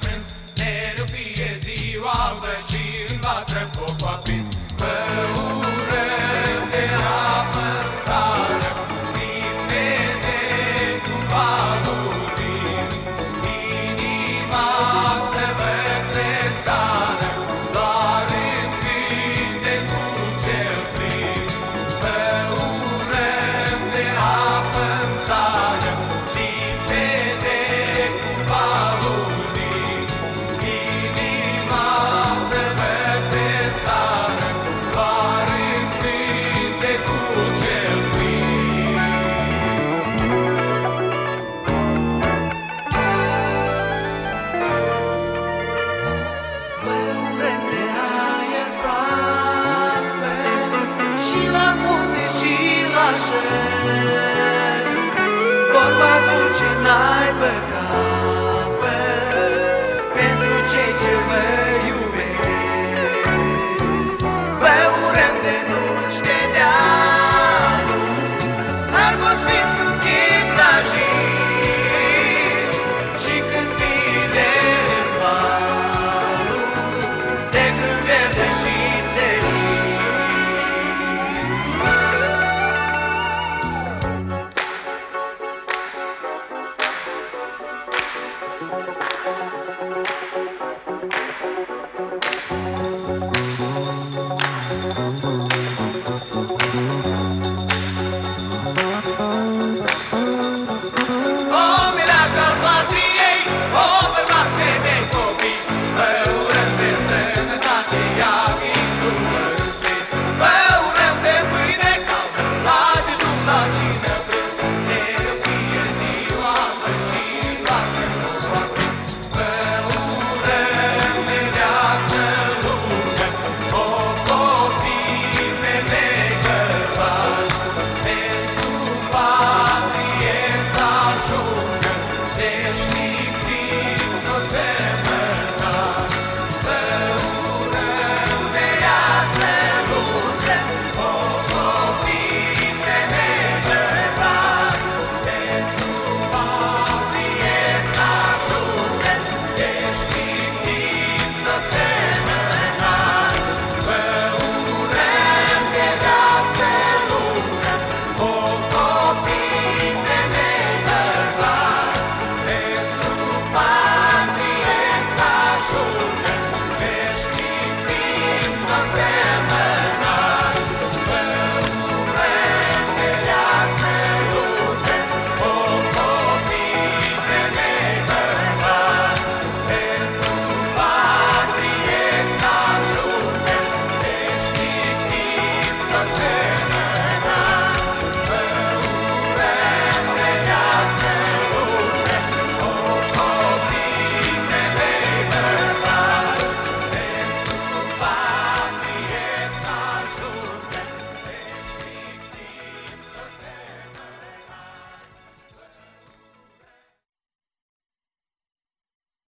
prânz Ne rupie ziua, vă și în vatră pop aprins Bău